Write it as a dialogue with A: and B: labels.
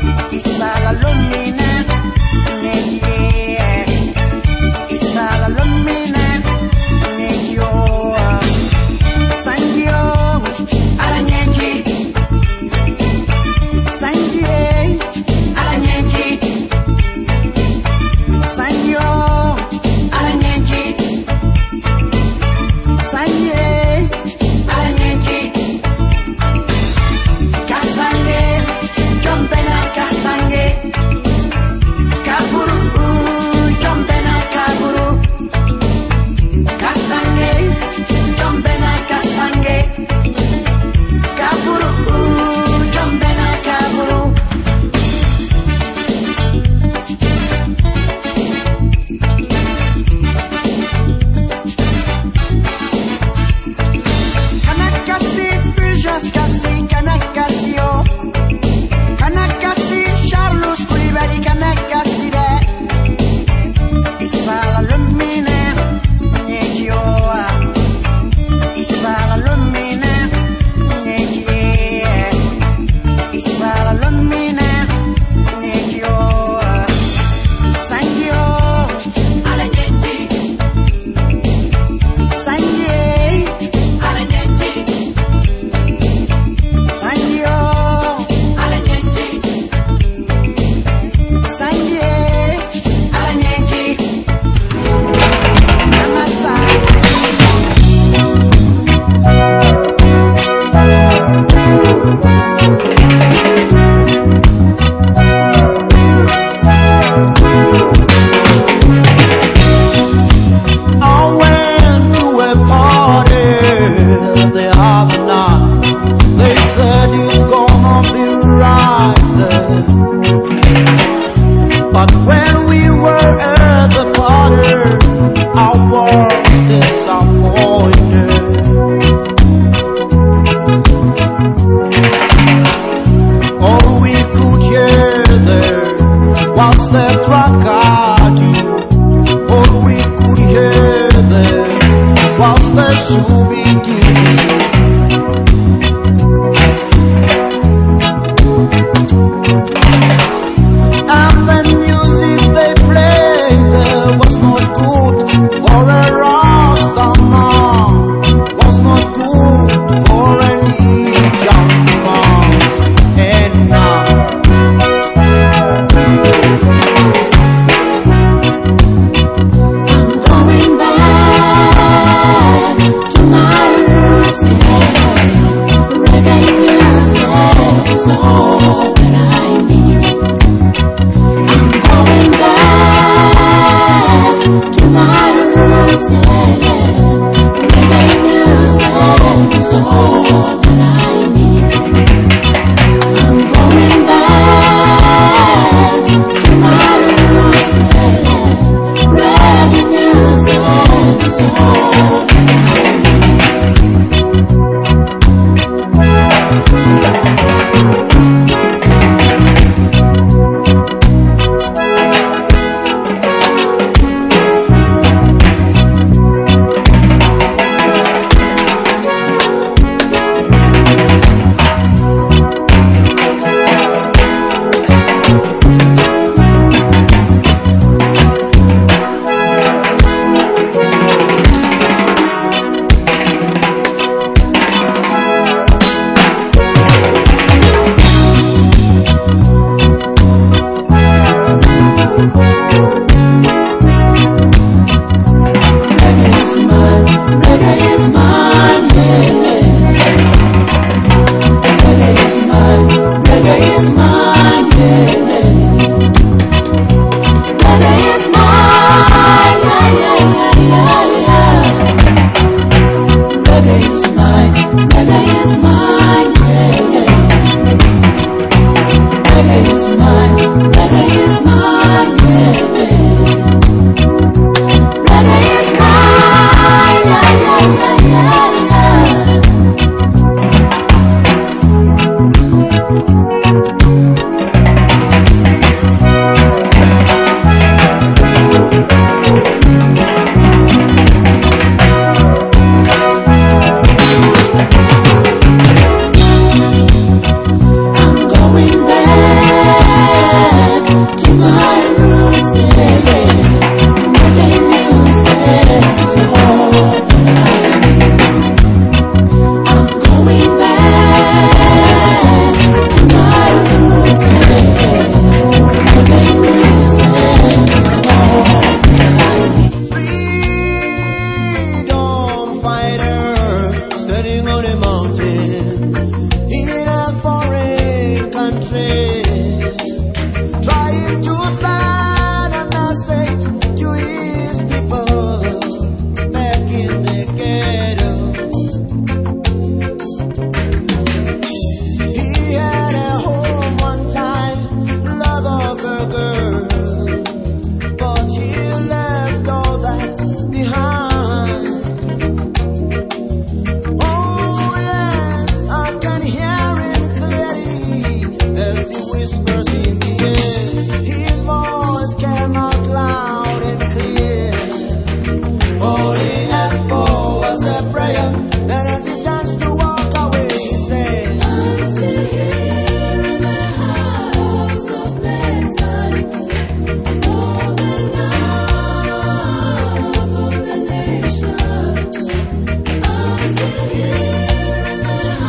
A: It's all alone
B: is my name?